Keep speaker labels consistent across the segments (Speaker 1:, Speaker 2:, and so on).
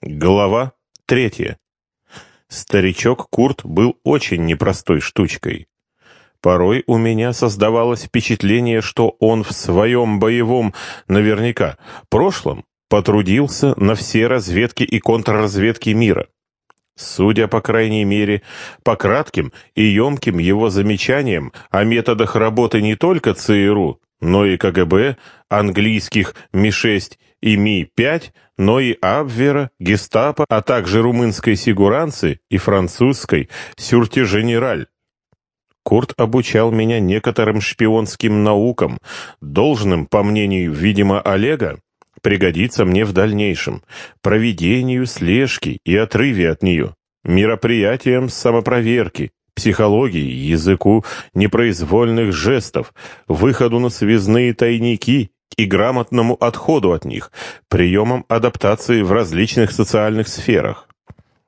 Speaker 1: Глава третья. Старичок Курт был очень непростой штучкой. Порой у меня создавалось впечатление, что он в своем боевом, наверняка, прошлом потрудился на все разведки и контрразведки мира. Судя, по крайней мере, по кратким и емким его замечаниям о методах работы не только ЦРУ, но и КГБ, английских Ми-6 и Ми-5, но и Абвера, Гестапо, а также румынской Сигуранцы и французской Сюрте-Женераль. Курт обучал меня некоторым шпионским наукам, должным, по мнению, видимо, Олега, пригодиться мне в дальнейшем, проведению слежки и отрыве от нее, мероприятиям самопроверки, психологии, языку непроизвольных жестов, выходу на связные тайники и грамотному отходу от них, приемам адаптации в различных социальных сферах.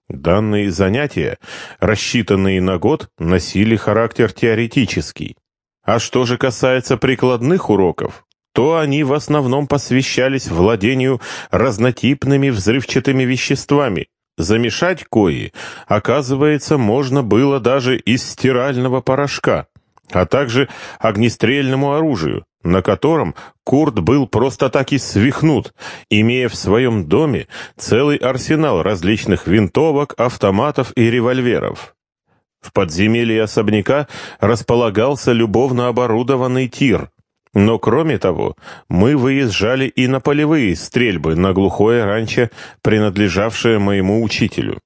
Speaker 1: Данные занятия, рассчитанные на год, носили характер теоретический. А что же касается прикладных уроков, то они в основном посвящались владению разнотипными взрывчатыми веществами, Замешать кои, оказывается, можно было даже из стирального порошка, а также огнестрельному оружию, на котором Курт был просто так и свихнут, имея в своем доме целый арсенал различных винтовок, автоматов и револьверов. В подземелье особняка располагался любовно оборудованный тир, но кроме того, мы выезжали и на полевые стрельбы на глухое ранчо, принадлежавшее моему учителю.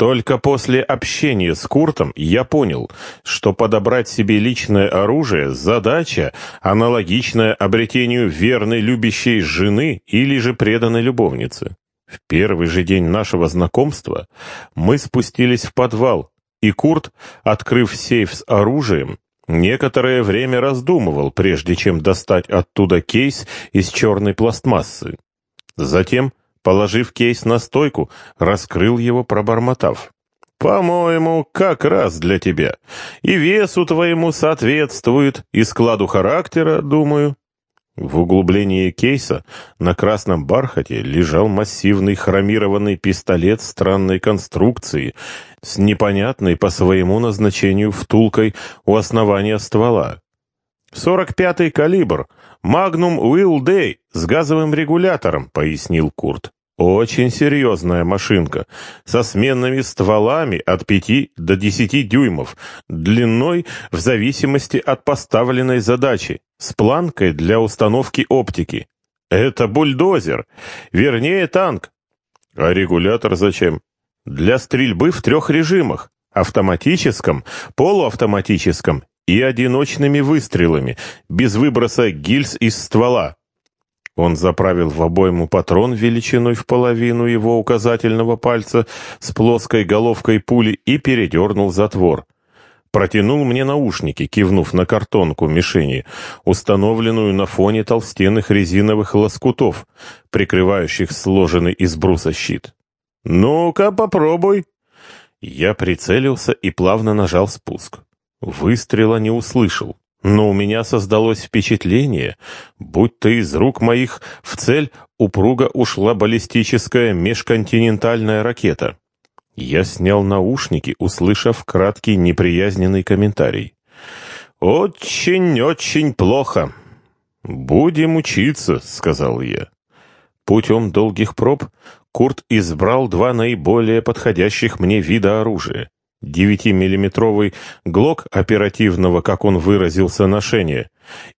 Speaker 1: Только после общения с Куртом я понял, что подобрать себе личное оружие – задача, аналогичная обретению верной любящей жены или же преданной любовницы. В первый же день нашего знакомства мы спустились в подвал, и Курт, открыв сейф с оружием, Некоторое время раздумывал, прежде чем достать оттуда кейс из черной пластмассы. Затем, положив кейс на стойку, раскрыл его, пробормотав. «По-моему, как раз для тебя. И весу твоему соответствует, и складу характера, думаю». В углублении кейса на красном бархате лежал массивный хромированный пистолет странной конструкции с непонятной по своему назначению втулкой у основания ствола. «Сорок пятый калибр, Magnum Will Day с газовым регулятором», — пояснил Курт. Очень серьезная машинка, со сменными стволами от 5 до 10 дюймов, длиной в зависимости от поставленной задачи, с планкой для установки оптики. Это бульдозер, вернее танк. А регулятор зачем? Для стрельбы в трех режимах, автоматическом, полуавтоматическом и одиночными выстрелами, без выброса гильз из ствола. Он заправил в обойму патрон величиной в половину его указательного пальца с плоской головкой пули и передернул затвор. Протянул мне наушники, кивнув на картонку мишени, установленную на фоне толстенных резиновых лоскутов, прикрывающих сложенный из бруса щит. «Ну-ка, попробуй!» Я прицелился и плавно нажал спуск. Выстрела не услышал. Но у меня создалось впечатление, будто из рук моих в цель упруго ушла баллистическая межконтинентальная ракета. Я снял наушники, услышав краткий неприязненный комментарий. «Очень-очень плохо». «Будем учиться», — сказал я. Путем долгих проб Курт избрал два наиболее подходящих мне вида оружия. 9-миллиметровый ГЛОК оперативного, как он выразился, ношения,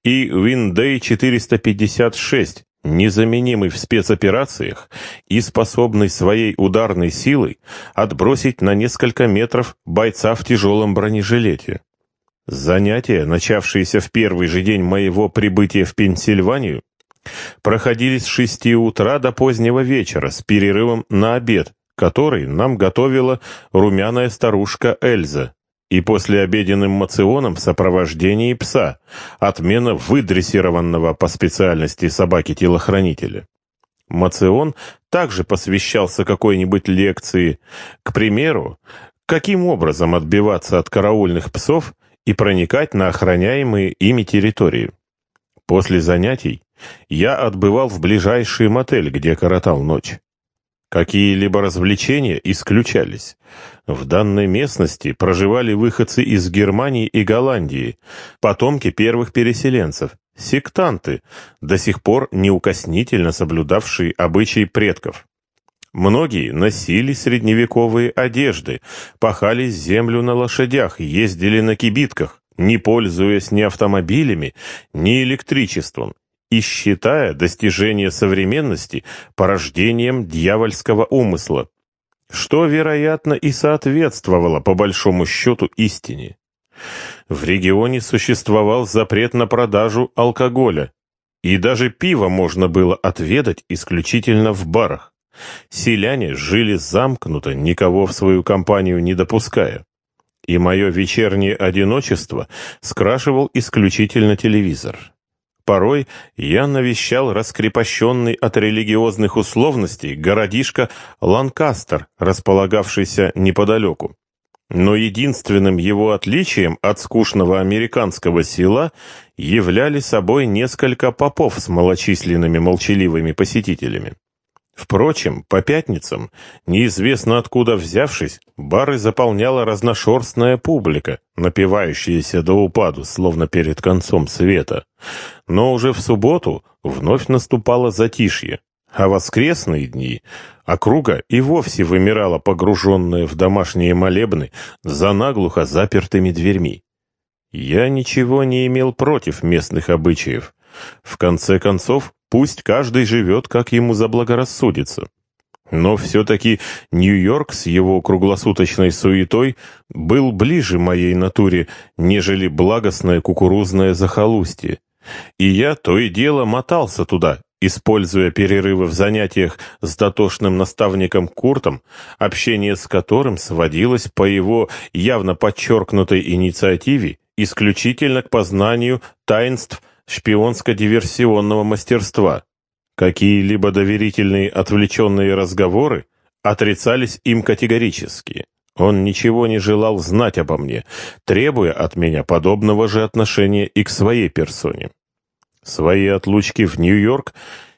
Speaker 1: и Виндей 456, незаменимый в спецоперациях и способный своей ударной силой отбросить на несколько метров бойца в тяжелом бронежилете. Занятия, начавшиеся в первый же день моего прибытия в Пенсильванию, проходили с шести утра до позднего вечера с перерывом на обед, который нам готовила румяная старушка Эльза, и после обеденным мационом в сопровождении пса, отмена выдрессированного по специальности собаки-телохранителя. Мацион также посвящался какой-нибудь лекции, к примеру, каким образом отбиваться от караульных псов и проникать на охраняемые ими территории. После занятий я отбывал в ближайший мотель, где коротал ночь. Какие-либо развлечения исключались. В данной местности проживали выходцы из Германии и Голландии, потомки первых переселенцев, сектанты, до сих пор неукоснительно соблюдавшие обычаи предков. Многие носили средневековые одежды, пахали землю на лошадях, ездили на кибитках, не пользуясь ни автомобилями, ни электричеством, и считая достижение современности порождением дьявольского умысла, что, вероятно, и соответствовало по большому счету истине. В регионе существовал запрет на продажу алкоголя, и даже пиво можно было отведать исключительно в барах. Селяне жили замкнуто, никого в свою компанию не допуская. И мое вечернее одиночество скрашивал исключительно телевизор. Порой я навещал раскрепощенный от религиозных условностей городишко Ланкастер, располагавшийся неподалеку. Но единственным его отличием от скучного американского села являли собой несколько попов с малочисленными молчаливыми посетителями. Впрочем, по пятницам, неизвестно откуда взявшись, бары заполняла разношерстная публика, напивающаяся до упаду, словно перед концом света. Но уже в субботу вновь наступало затишье, а воскресные дни округа и вовсе вымирала погруженная в домашние молебны за наглухо запертыми дверьми. Я ничего не имел против местных обычаев. В конце концов, Пусть каждый живет, как ему заблагорассудится. Но все-таки Нью-Йорк с его круглосуточной суетой был ближе моей натуре, нежели благостное кукурузное захолустье. И я то и дело мотался туда, используя перерывы в занятиях с дотошным наставником Куртом, общение с которым сводилось по его явно подчеркнутой инициативе исключительно к познанию таинств шпионско-диверсионного мастерства. Какие-либо доверительные отвлеченные разговоры отрицались им категорически. Он ничего не желал знать обо мне, требуя от меня подобного же отношения и к своей персоне. Свои отлучки в Нью-Йорк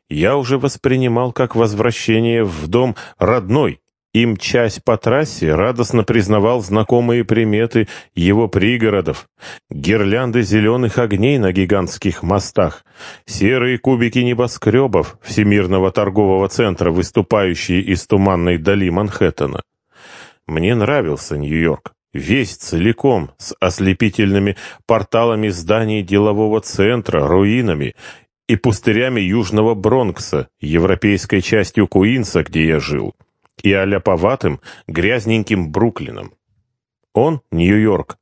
Speaker 1: я уже воспринимал как возвращение в дом родной, и, мчась по трассе, радостно признавал знакомые приметы его пригородов, гирлянды зеленых огней на гигантских мостах, серые кубики небоскребов Всемирного торгового центра, выступающие из туманной дали Манхэттена. Мне нравился Нью-Йорк. Весь целиком, с ослепительными порталами зданий делового центра, руинами и пустырями Южного Бронкса, европейской частью Куинса, где я жил и аляповатым, грязненьким Бруклином. Он, Нью-Йорк,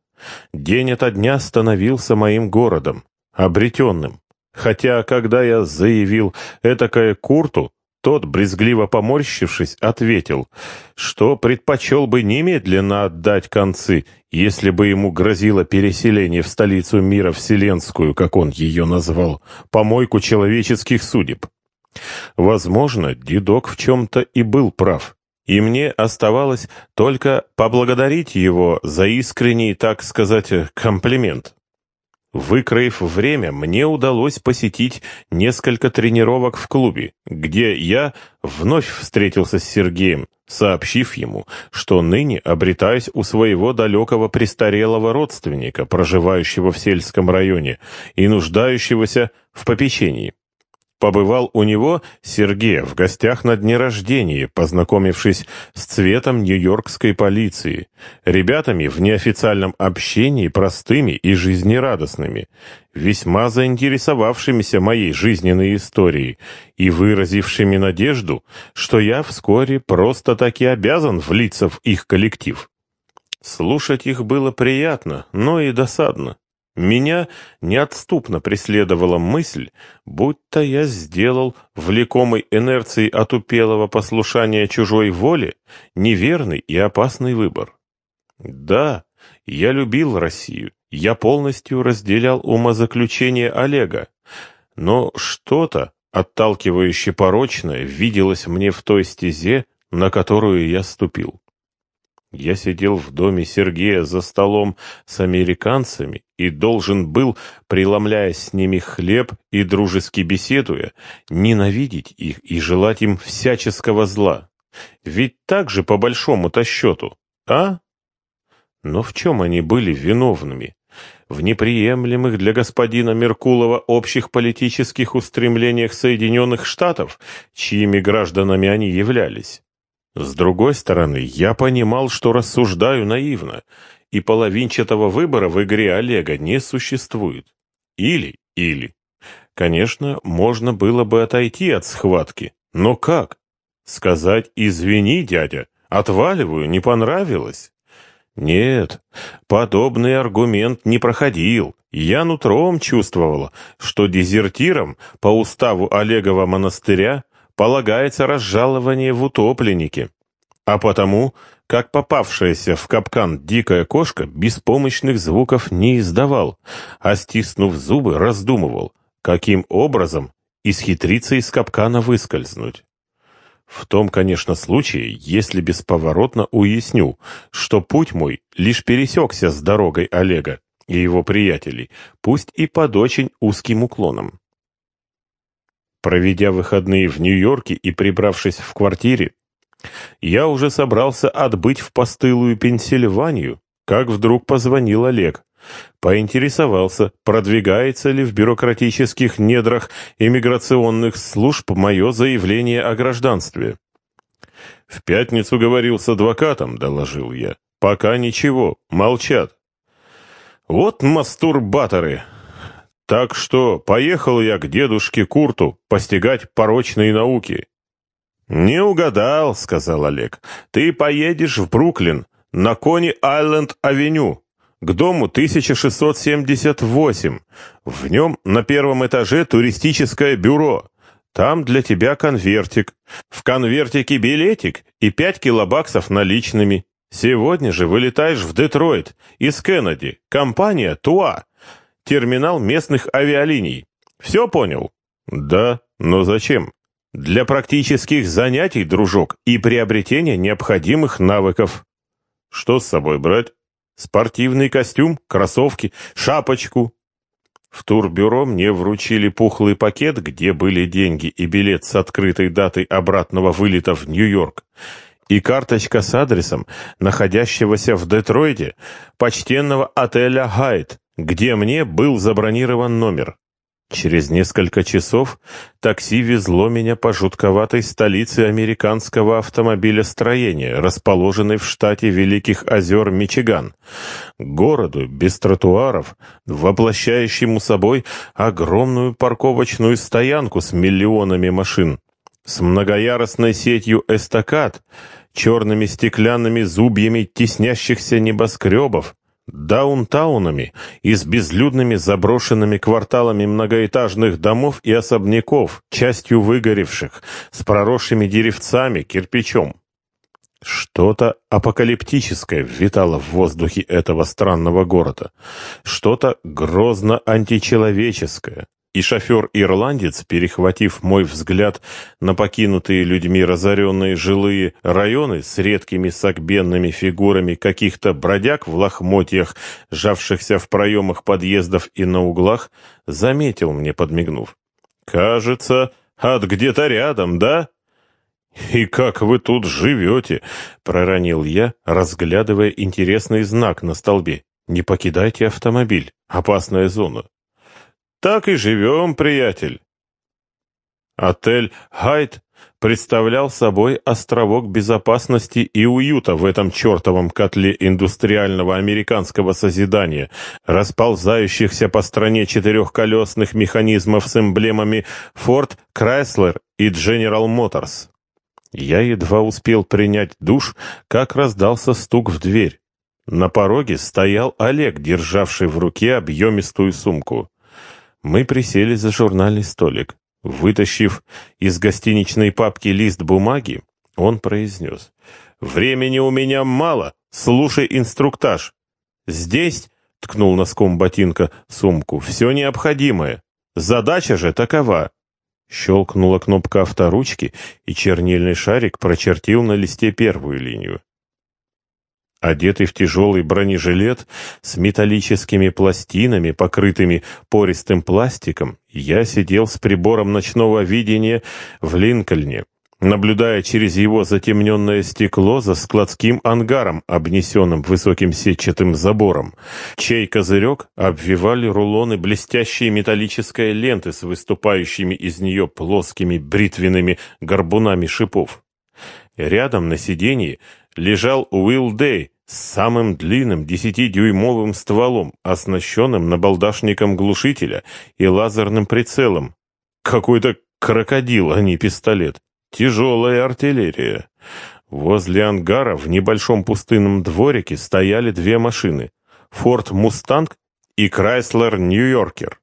Speaker 1: день ото дня становился моим городом, обретенным. Хотя, когда я заявил этакое Курту, тот, брезгливо поморщившись, ответил, что предпочел бы немедленно отдать концы, если бы ему грозило переселение в столицу мира вселенскую, как он ее назвал, помойку человеческих судеб. Возможно, дедок в чем-то и был прав и мне оставалось только поблагодарить его за искренний, так сказать, комплимент. Выкроив время, мне удалось посетить несколько тренировок в клубе, где я вновь встретился с Сергеем, сообщив ему, что ныне обретаюсь у своего далекого престарелого родственника, проживающего в сельском районе и нуждающегося в попечении. Побывал у него Сергей в гостях на дне рождения, познакомившись с цветом нью-йоркской полиции, ребятами в неофициальном общении простыми и жизнерадостными, весьма заинтересовавшимися моей жизненной историей и выразившими надежду, что я вскоре просто-таки обязан влиться в их коллектив. Слушать их было приятно, но и досадно. Меня неотступно преследовала мысль, будто я сделал, влекомой инерцией отупелого послушания чужой воле, неверный и опасный выбор. Да, я любил Россию, я полностью разделял умозаключение Олега, но что-то, отталкивающе порочное, виделось мне в той стезе, на которую я ступил. Я сидел в доме Сергея за столом с американцами и должен был, преломляя с ними хлеб и дружески беседуя, ненавидеть их и желать им всяческого зла. Ведь так же по большому-то счету, а? Но в чем они были виновными? В неприемлемых для господина Меркулова общих политических устремлениях Соединенных Штатов, чьими гражданами они являлись. С другой стороны, я понимал, что рассуждаю наивно, и половинчатого выбора в игре Олега не существует. Или-или. Конечно, можно было бы отойти от схватки, но как? Сказать «извини, дядя, отваливаю, не понравилось». Нет, подобный аргумент не проходил. Я нутром чувствовала, что дезертирам по уставу Олегова монастыря полагается разжалование в утопленнике. А потому, как попавшаяся в капкан дикая кошка, беспомощных звуков не издавал, а, стиснув зубы, раздумывал, каким образом исхитриться из капкана выскользнуть. В том, конечно, случае, если бесповоротно уясню, что путь мой лишь пересекся с дорогой Олега и его приятелей, пусть и под очень узким уклоном. Проведя выходные в Нью-Йорке и прибравшись в квартире, я уже собрался отбыть в постылую Пенсильванию, как вдруг позвонил Олег. Поинтересовался, продвигается ли в бюрократических недрах иммиграционных служб мое заявление о гражданстве. «В пятницу говорил с адвокатом», — доложил я. «Пока ничего, молчат». «Вот мастурбаторы!» Так что поехал я к дедушке Курту постигать порочные науки. «Не угадал», — сказал Олег. «Ты поедешь в Бруклин, на Кони-Айленд-авеню к дому 1678. В нем на первом этаже туристическое бюро. Там для тебя конвертик. В конвертике билетик и 5 килобаксов наличными. Сегодня же вылетаешь в Детройт из Кеннеди. Компания Туа. Терминал местных авиалиний. Все понял? Да, но зачем? Для практических занятий, дружок, и приобретения необходимых навыков. Что с собой брать? Спортивный костюм, кроссовки, шапочку. В турбюро мне вручили пухлый пакет, где были деньги и билет с открытой датой обратного вылета в Нью-Йорк, и карточка с адресом, находящегося в Детройте, почтенного отеля «Хайт», где мне был забронирован номер. Через несколько часов такси везло меня по жутковатой столице американского автомобилестроения, расположенной в штате Великих озер Мичиган, городу без тротуаров, воплощающему собой огромную парковочную стоянку с миллионами машин, с многоярусной сетью эстакад, черными стеклянными зубьями теснящихся небоскребов, даунтаунами и с безлюдными заброшенными кварталами многоэтажных домов и особняков, частью выгоревших, с проросшими деревцами, кирпичом. Что-то апокалиптическое витало в воздухе этого странного города, что-то грозно античеловеческое, и шофер-ирландец, перехватив мой взгляд на покинутые людьми разоренные жилые районы с редкими сагбенными фигурами каких-то бродяг в лохмотьях, сжавшихся в проемах подъездов и на углах, заметил мне, подмигнув. «Кажется, от где-то рядом, да?» «И как вы тут живете?» — проронил я, разглядывая интересный знак на столбе. «Не покидайте автомобиль. Опасная зона». Так и живем, приятель. Отель «Хайт» представлял собой островок безопасности и уюта в этом чертовом котле индустриального американского созидания, расползающихся по стране четырехколесных механизмов с эмблемами Ford, Chrysler и General Motors. Я едва успел принять душ, как раздался стук в дверь. На пороге стоял Олег, державший в руке объемистую сумку. Мы присели за журнальный столик. Вытащив из гостиничной папки лист бумаги, он произнес. «Времени у меня мало, слушай инструктаж. Здесь, — ткнул носком ботинка сумку, — все необходимое. Задача же такова». Щелкнула кнопка авторучки, и чернильный шарик прочертил на листе первую линию. Одетый в тяжелый бронежилет с металлическими пластинами, покрытыми пористым пластиком, я сидел с прибором ночного видения в Линкольне, наблюдая через его затемненное стекло за складским ангаром, обнесенным высоким сетчатым забором, чей козырек обвивали рулоны блестящей металлической ленты с выступающими из нее плоскими бритвенными горбунами шипов. Рядом на сиденье лежал Wildey с самым длинным десятидюймовым стволом, оснащенным набалдашником глушителя и лазерным прицелом. Какой-то крокодил, а не пистолет. Тяжелая артиллерия. Возле ангара в небольшом пустынном дворике стояли две машины. «Форд Мустанг» и «Крайслер Нью-Йоркер».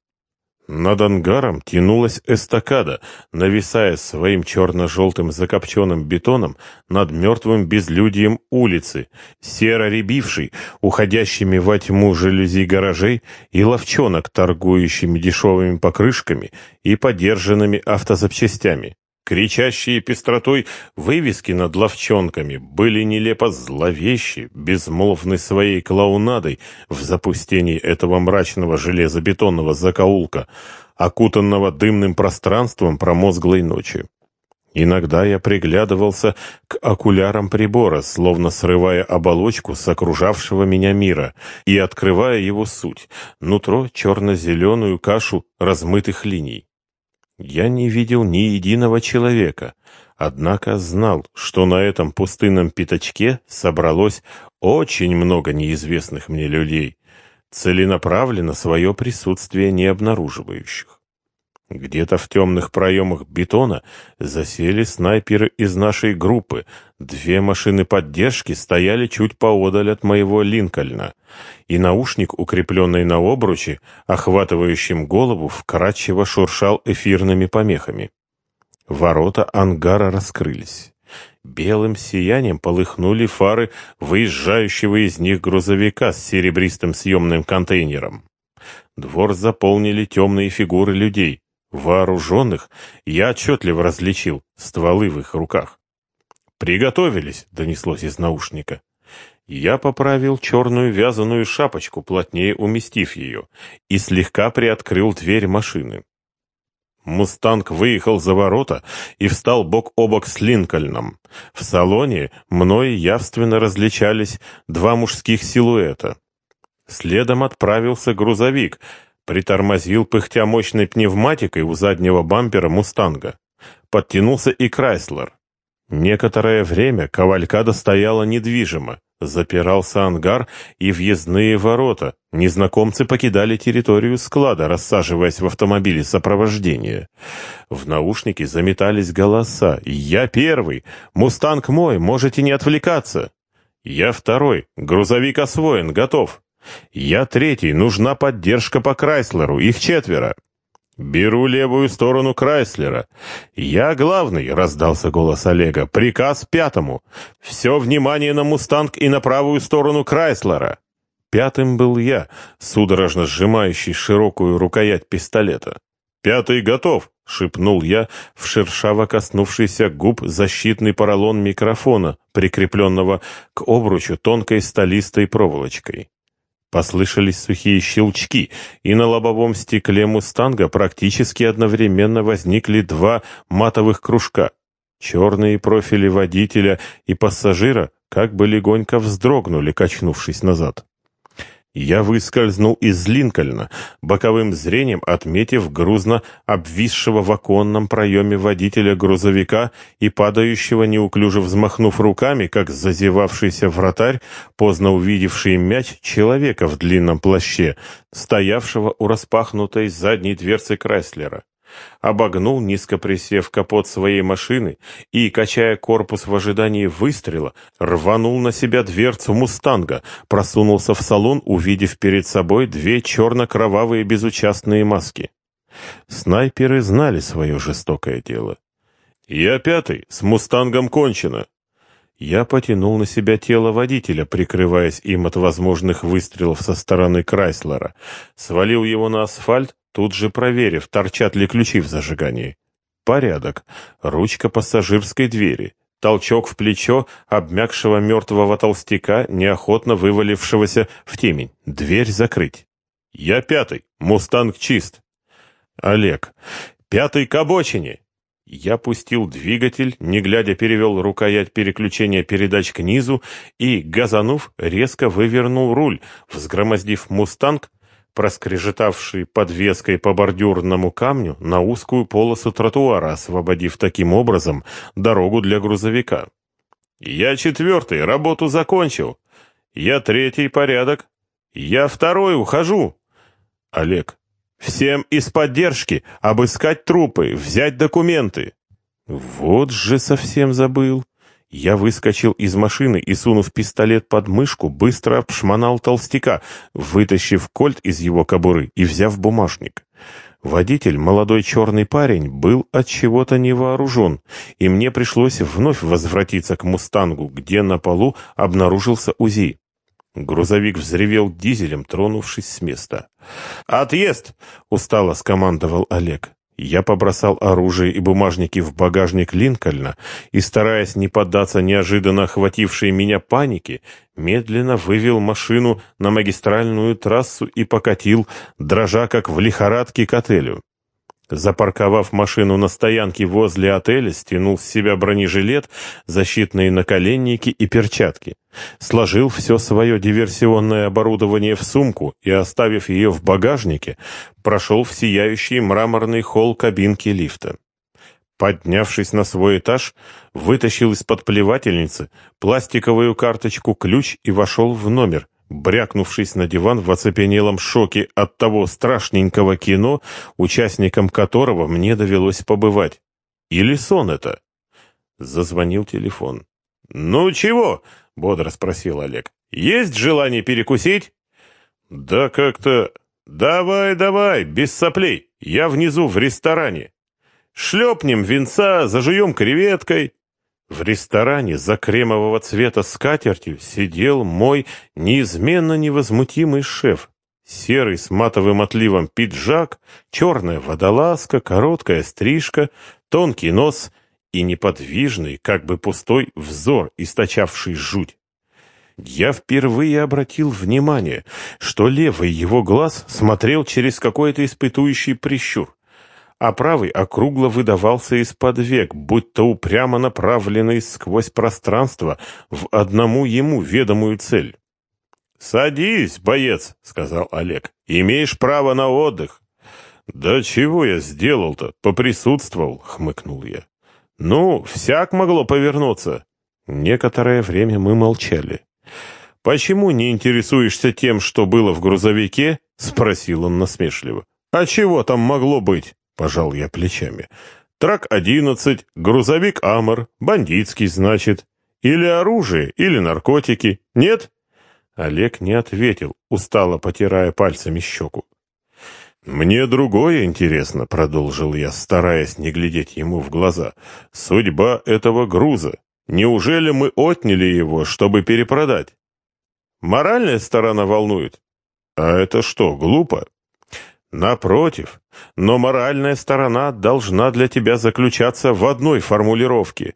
Speaker 1: Над ангаром тянулась эстакада, нависая своим черно-желтым закопченным бетоном над мертвым безлюдьем улицы, серо рябившей, уходящими во тьму жалюзи гаражей и ловчонок, торгующими дешевыми покрышками и подержанными автозапчастями. Кричащие пестротой вывески над ловчонками были нелепо зловещи, безмолвны своей клоунадой в запустении этого мрачного железобетонного закоулка, окутанного дымным пространством промозглой ночи. Иногда я приглядывался к окулярам прибора, словно срывая оболочку с окружавшего меня мира и открывая его суть, нутро черно-зеленую кашу размытых линий. Я не видел ни единого человека, однако знал, что на этом пустынном пятачке собралось очень много неизвестных мне людей, целенаправленно свое присутствие не обнаруживающих. Где-то в темных проемах бетона засели снайперы из нашей группы. Две машины поддержки стояли чуть поодаль от моего Линкольна, и наушник, укрепленный на обруче, охватывающим голову, вкрадчиво шуршал эфирными помехами. Ворота ангара раскрылись. Белым сиянием полыхнули фары выезжающего из них грузовика с серебристым съемным контейнером. Двор заполнили темные фигуры людей. Вооруженных я отчетливо различил стволы в их руках. «Приготовились!» — донеслось из наушника. Я поправил черную вязаную шапочку, плотнее уместив ее, и слегка приоткрыл дверь машины. «Мустанг» выехал за ворота и встал бок о бок с Линкольном. В салоне мной явственно различались два мужских силуэта. Следом отправился грузовик — Притормозил, пыхтя мощной пневматикой у заднего бампера «Мустанга». Подтянулся и Крайслер. Некоторое время кавалькада стояла недвижимо. Запирался ангар и въездные ворота. Незнакомцы покидали территорию склада, рассаживаясь в автомобиле сопровождения. В наушнике заметались голоса. «Я первый! Мустанг мой! Можете не отвлекаться!» «Я второй! Грузовик освоен! Готов!» Я третий, нужна поддержка по Крайслеру, их четверо. Беру левую сторону Крайслера. Я главный, раздался голос Олега. Приказ пятому. Все внимание на Мустанг и на правую сторону Крайслера. Пятым был я, судорожно сжимающий широкую рукоять пистолета. «Пятый готов!» — шепнул я в шершаво коснувшийся губ защитный поролон микрофона, прикрепленного к обручу тонкой столистой проволочкой. Послышались сухие щелчки, и на лобовом стекле «Мустанга» практически одновременно возникли два матовых кружка. Черные профили водителя и пассажира как бы легонько вздрогнули, качнувшись назад. Я выскользнул из Линкольна, боковым зрением отметив грузно обвисшего в оконном проеме водителя грузовика и падающего, неуклюже взмахнув руками, как зазевавшийся вратарь, поздно увидевший мяч человека в длинном плаще, стоявшего у распахнутой задней дверцы Крайслера обогнул, низко присев капот своей машины и, качая корпус в ожидании выстрела, рванул на себя дверцу «Мустанга», просунулся в салон, увидев перед собой две черно-кровавые безучастные маски. Снайперы знали свое жестокое дело. «Я пятый, с «Мустангом» кончено». Я потянул на себя тело водителя, прикрываясь им от возможных выстрелов со стороны Крайслера, свалил его на асфальт тут же проверив, торчат ли ключи в зажигании. Порядок. Ручка пассажирской двери. Толчок в плечо обмякшего мертвого толстяка, неохотно вывалившегося в темень. Дверь закрыть. Я пятый. Мустанг чист. Олег. Пятый к обочине. Я пустил двигатель, не глядя перевел рукоять переключения передач к низу и, газанув, резко вывернул руль, взгромоздив «Мустанг», проскрежетавший подвеской по бордюрному камню на узкую полосу тротуара, освободив таким образом дорогу для грузовика. «Я четвертый, работу закончил. Я третий, порядок. Я второй, ухожу». «Олег, Всем из поддержки обыскать трупы, взять документы. Вот же совсем забыл. Я выскочил из машины и, сунув пистолет под мышку, быстро обшмонал толстяка, вытащив кольт из его кобуры и взяв бумажник. Водитель, молодой черный парень, был от чего-то не вооружен, и мне пришлось вновь возвратиться к «Мустангу», где на полу обнаружился УЗИ. Грузовик взревел дизелем, тронувшись с места. «Отъезд!» — устало скомандовал Олег. Я побросал оружие и бумажники в багажник Линкольна и, стараясь не поддаться неожиданно охватившей меня панике, медленно вывел машину на магистральную трассу и покатил, дрожа как в лихорадке к отелю. Запарковав машину на стоянке возле отеля, стянул с себя бронежилет, защитные наколенники и перчатки. Сложил все свое диверсионное оборудование в сумку и, оставив ее в багажнике, прошел в сияющий мраморный холл кабинки лифта. Поднявшись на свой этаж, вытащил из-под плевательницы пластиковую карточку-ключ и вошел в номер, брякнувшись на диван в оцепенелом шоке от того страшненького кино, участником которого мне довелось побывать. Или сон это? Зазвонил телефон. «Ну чего?» — бодро спросил Олег. «Есть желание перекусить?» «Да как-то...» «Давай, давай, без соплей, я внизу в ресторане. Шлепнем винца, зажуем креветкой». В ресторане за кремового цвета скатертью сидел мой неизменно невозмутимый шеф. Серый с матовым отливом пиджак, черная водолазка, короткая стрижка, тонкий нос и неподвижный, как бы пустой взор, источавший жуть. Я впервые обратил внимание, что левый его глаз смотрел через какой-то испытующий прищур а правый округло выдавался из-под век, будто упрямо направленный сквозь пространство в одному ему ведомую цель. «Садись, боец», — сказал Олег, — «имеешь право на отдых». «Да чего я сделал-то? Поприсутствовал», — хмыкнул я. «Ну, всяк могло повернуться». Некоторое время мы молчали. «Почему не интересуешься тем, что было в грузовике?» — спросил он насмешливо. «А чего там могло быть?» Пожал я плечами. Трак-11, грузовик «Амор», бандитский, значит. Или оружие, или наркотики. Нет? Олег не ответил, устало потирая пальцами щеку. «Мне другое интересно», — продолжил я, стараясь не глядеть ему в глаза. «Судьба этого груза. Неужели мы отняли его, чтобы перепродать? Моральная сторона волнует? А это что, глупо? Напротив, но моральная сторона должна для тебя заключаться в одной формулировке.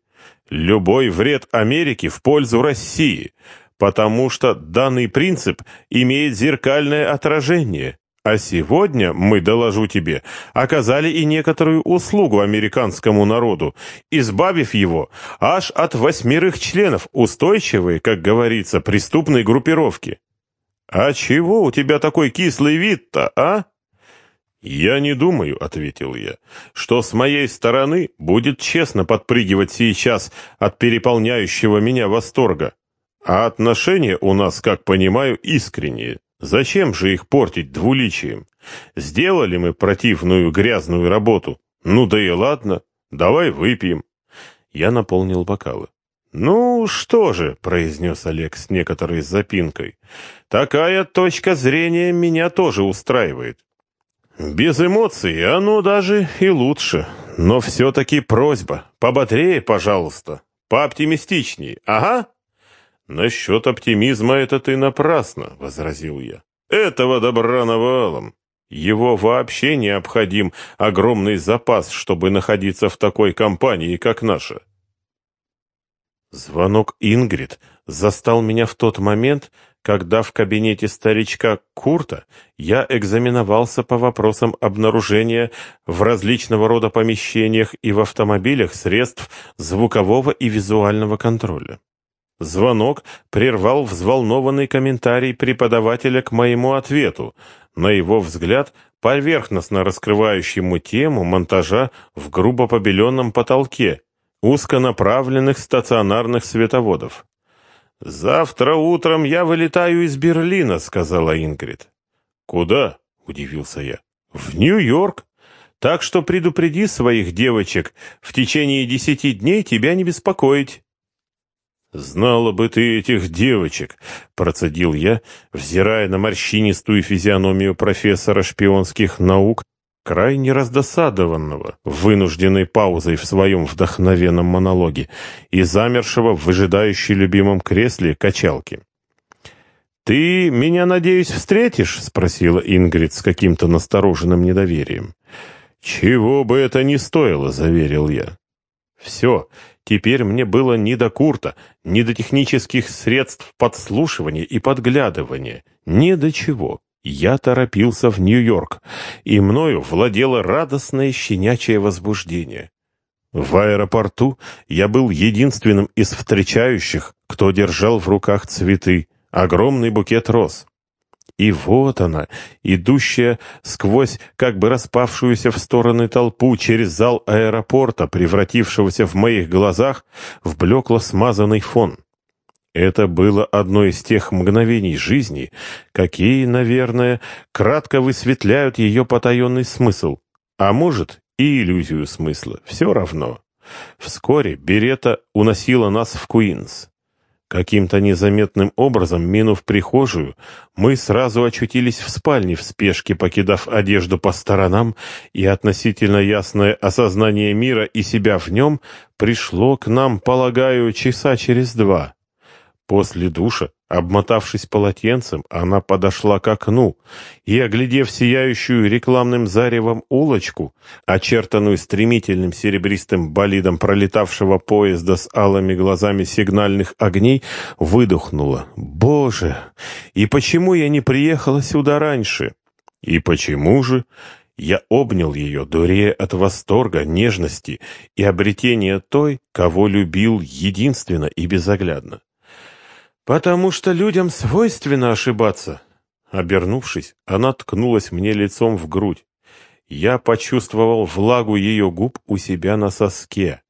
Speaker 1: Любой вред Америке в пользу России, потому что данный принцип имеет зеркальное отражение. А сегодня, мы, доложу тебе, оказали и некоторую услугу американскому народу, избавив его аж от восьмерых членов устойчивой, как говорится, преступной группировки. А чего у тебя такой кислый вид-то, а? «Я не думаю», — ответил я, — «что с моей стороны будет честно подпрыгивать сейчас от переполняющего меня восторга. А отношения у нас, как понимаю, искренние. Зачем же их портить двуличием? Сделали мы противную грязную работу. Ну да и ладно, давай выпьем». Я наполнил бокалы. «Ну что же», — произнес Олег с некоторой запинкой, — «такая точка зрения меня тоже устраивает. Без эмоций оно даже и лучше. Но все-таки просьба. Пободрее, пожалуйста. Пооптимистичней. Ага. Насчет оптимизма это ты напрасно, возразил я. Этого добра навалом. Его вообще необходим огромный запас, чтобы находиться в такой компании, как наша. Звонок Ингрид застал меня в тот момент, когда в кабинете старичка Курта я экзаменовался по вопросам обнаружения в различного рода помещениях и в автомобилях средств звукового и визуального контроля. Звонок прервал взволнованный комментарий преподавателя к моему ответу, на его взгляд, поверхностно раскрывающему тему монтажа в грубо побеленном потолке узконаправленных стационарных световодов. «Завтра утром я вылетаю из Берлина», — сказала Ингрид. «Куда?» — удивился я. «В Нью-Йорк. Так что предупреди своих девочек, в течение десяти дней тебя не беспокоить». «Знала бы ты этих девочек», — процедил я, взирая на морщинистую физиономию профессора шпионских наук, крайне раздосадованного, вынужденной паузой в своем вдохновенном монологе и замершего в выжидающей любимом кресле качалки. «Ты меня, надеюсь, встретишь?» — спросила Ингрид с каким-то настороженным недоверием. «Чего бы это ни стоило», — заверил я. «Все, Теперь мне было ни до Курта, ни до технических средств подслушивания и подглядывания, ни до чего. Я торопился в Нью-Йорк, и мною владело радостное щенячье возбуждение. В аэропорту я был единственным из встречающих, кто держал в руках цветы, огромный букет роз. И вот она, идущая сквозь как бы распавшуюся в стороны толпу через зал аэропорта, превратившегося в моих глазах в блекло смазанный фон. Это было одно из тех мгновений жизни, какие, наверное, кратко высветляют ее потаенный смысл, а может и иллюзию смысла, все равно. Вскоре Берета уносила нас в Куинс. Каким-то незаметным образом, минув прихожую, мы сразу очутились в спальне в спешке, покидав одежду по сторонам, и относительно ясное осознание мира и себя в нем пришло к нам, полагаю, часа через два. После душа, обмотавшись полотенцем, она подошла к окну и, оглядев сияющую рекламным заревом улочку, очертанную стремительным серебристым болидом пролетавшего поезда с алыми глазами сигнальных огней, выдохнула. «Боже! И почему я не приехала сюда раньше?» «И почему же?» Я обнял ее, дурея от восторга, нежности и обретения той, кого любил единственно и безоглядно. «Потому что людям свойственно ошибаться». Обернувшись, она ткнулась мне лицом в грудь. Я почувствовал влагу ее губ у себя на соске,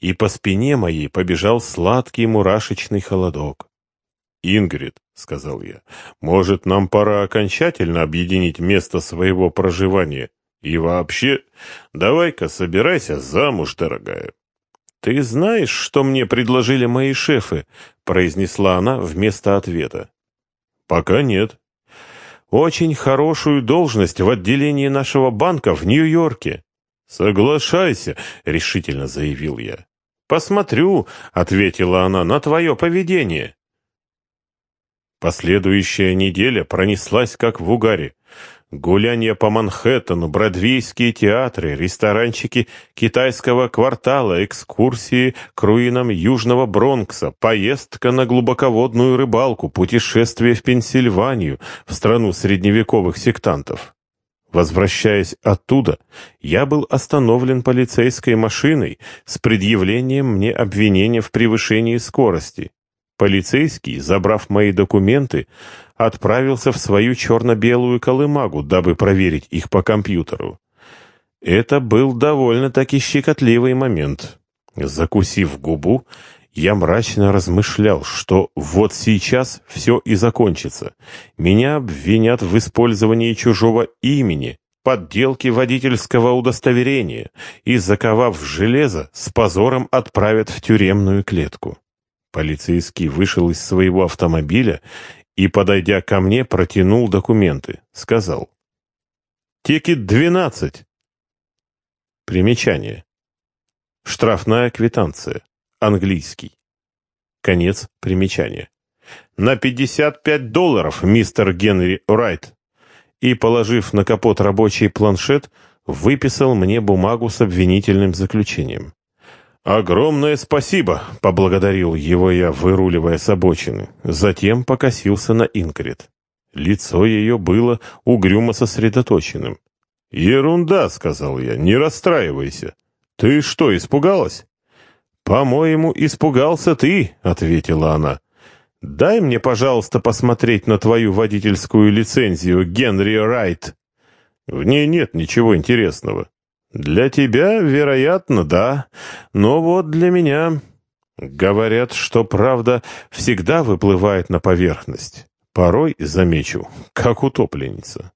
Speaker 1: и по спине моей побежал сладкий мурашечный холодок. «Ингрид», — сказал я, — «может, нам пора окончательно объединить место своего проживания? И вообще, давай-ка собирайся замуж, дорогая». «Ты знаешь, что мне предложили мои шефы?» — произнесла она вместо ответа. «Пока нет». «Очень хорошую должность в отделении нашего банка в Нью-Йорке». «Соглашайся», — решительно заявил я. «Посмотрю», — ответила она, — «на твое поведение». Последующая неделя пронеслась как в угаре. Гуляние по Манхэттену, бродвейские театры, ресторанчики китайского квартала, экскурсии к руинам Южного Бронкса, поездка на глубоководную рыбалку, путешествие в Пенсильванию, в страну средневековых сектантов. Возвращаясь оттуда, я был остановлен полицейской машиной с предъявлением мне обвинения в превышении скорости. Полицейский, забрав мои документы, отправился в свою черно-белую колымагу, дабы проверить их по компьютеру. Это был довольно-таки щекотливый момент. Закусив губу, я мрачно размышлял, что вот сейчас все и закончится. Меня обвинят в использовании чужого имени, подделке водительского удостоверения и, заковав в железо, с позором отправят в тюремную клетку. Полицейский вышел из своего автомобиля и, подойдя ко мне, протянул документы. Сказал. «Тикет 12». Примечание. Штрафная квитанция. Английский. Конец примечания. «На 55 долларов, мистер Генри Райт». И, положив на капот рабочий планшет, выписал мне бумагу с обвинительным заключением. «Огромное спасибо!» — поблагодарил его я, выруливая с обочины. Затем покосился на Инкрет. Лицо ее было угрюмо сосредоточенным. «Ерунда!» — сказал я. «Не расстраивайся. Ты что, испугалась?» «По-моему, испугался ты», — ответила она. «Дай мне, пожалуйста, посмотреть на твою водительскую лицензию, Генри Райт». «В ней нет ничего интересного». «Для тебя, вероятно, да, но вот для меня...» Говорят, что правда всегда выплывает на поверхность. Порой, замечу, как утопленница.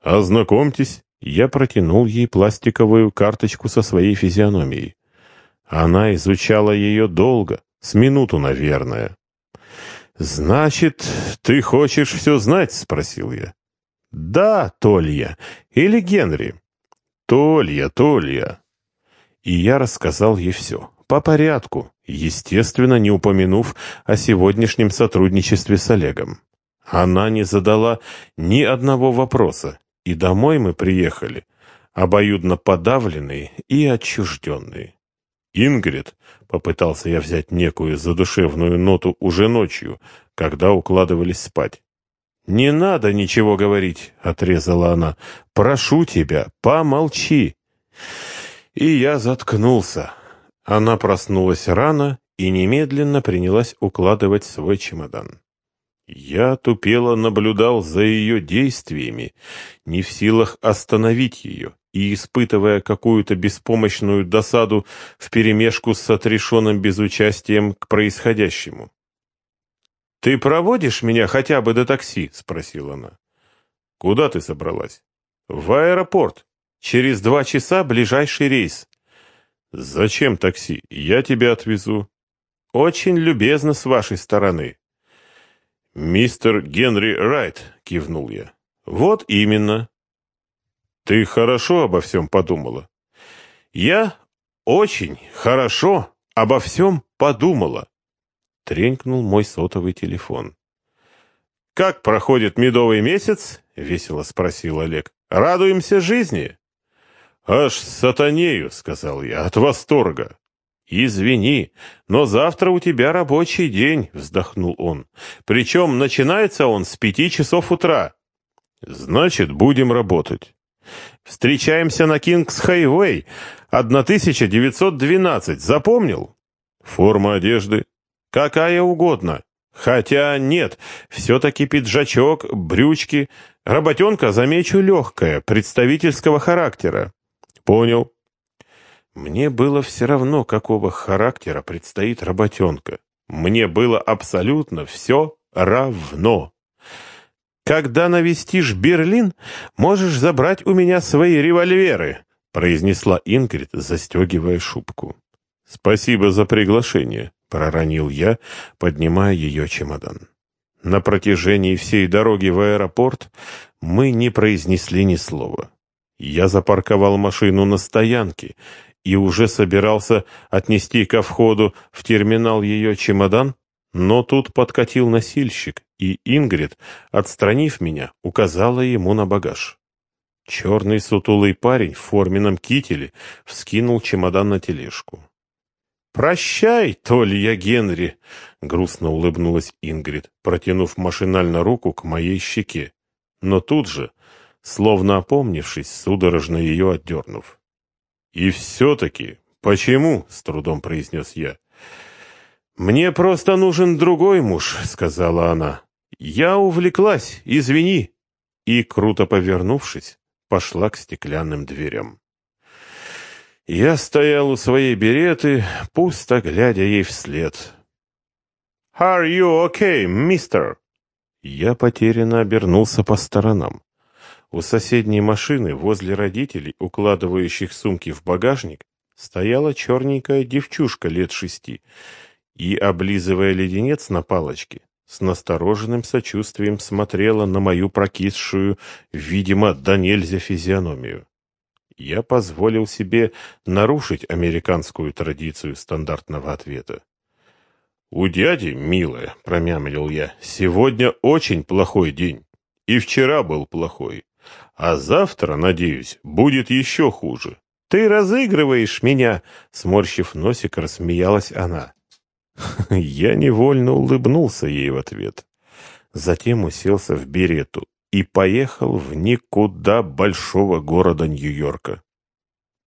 Speaker 1: Ознакомьтесь, я протянул ей пластиковую карточку со своей физиономией. Она изучала ее долго, с минуту, наверное. «Значит, ты хочешь все знать?» — спросил я. «Да, Толья. Или Генри?» «Толья, Толья». И я рассказал ей все, по порядку, естественно, не упомянув о сегодняшнем сотрудничестве с Олегом. Она не задала ни одного вопроса, и домой мы приехали, обоюдно подавленные и отчужденные. «Ингрид», — попытался я взять некую задушевную ноту уже ночью, когда укладывались спать. «Не надо ничего говорить», — отрезала она. «Прошу тебя, помолчи». И я заткнулся. Она проснулась рано и немедленно принялась укладывать свой чемодан. Я тупело наблюдал за ее действиями, не в силах остановить ее и испытывая какую-то беспомощную досаду вперемешку с отрешенным безучастием к происходящему. «Ты проводишь меня хотя бы до такси?» — спросила она. «Куда ты собралась?» «В аэропорт. Через два часа ближайший рейс». «Зачем такси? Я тебя отвезу». «Очень любезно с вашей стороны». «Мистер Генри Райт», — кивнул я. «Вот именно». «Ты хорошо обо всем подумала?» «Я очень хорошо обо всем подумала», — тренькнул мой сотовый телефон. «Как проходит медовый месяц?» — весело спросил Олег. «Радуемся жизни?» «Аж сатанею», — сказал я, — «от восторга». «Извини, но завтра у тебя рабочий день», — вздохнул он. «Причем начинается он с пяти часов утра». «Значит, будем работать». «Встречаемся на Кингс-Хайвей, 1912, запомнил?» «Форма одежды?» «Какая угодно. Хотя нет, все-таки пиджачок, брючки. Работенка, замечу, легкая, представительского характера». «Понял». Мне было все равно, какого характера предстоит работенка. Мне было абсолютно все равно. «Когда навестишь Берлин, можешь забрать у меня свои револьверы», произнесла Ингрид, застегивая шубку. «Спасибо за приглашение», — проронил я, поднимая ее чемодан. На протяжении всей дороги в аэропорт мы не произнесли ни слова. Я запарковал машину на стоянке и уже собирался отнести ко входу в терминал ее чемодан, но тут подкатил носильщик, и Ингрид, отстранив меня, указала ему на багаж. Черный сутулый парень в форменном кителе вскинул чемодан на тележку. «Прощай, Толья Генри!» — грустно улыбнулась Ингрид, протянув машинально руку к моей щеке. Но тут же, словно опомнившись, судорожно ее отдернув. «И все-таки, почему?» — с трудом произнес я. «Мне просто нужен другой муж», — сказала она. «Я увлеклась, извини». И, круто повернувшись, пошла к стеклянным дверям. Я стоял у своей береты, пусто глядя ей вслед. «Are you okay, mister?» Я потерянно обернулся по сторонам. У соседней машины, возле родителей, укладывающих сумки в багажник, стояла черненькая девчушка лет шести и, облизывая леденец на палочке, с настороженным сочувствием смотрела на мою прокисшую, видимо, до нельзя физиономию. Я позволил себе нарушить американскую традицию стандартного ответа. «У дяди, милая», — промямлил я, — «сегодня очень плохой день. И вчера был плохой. А завтра, надеюсь, будет еще хуже. Ты разыгрываешь меня!» Сморщив носик, рассмеялась она. Я невольно улыбнулся ей в ответ. Затем уселся в берету и поехал в никуда большого города Нью-Йорка.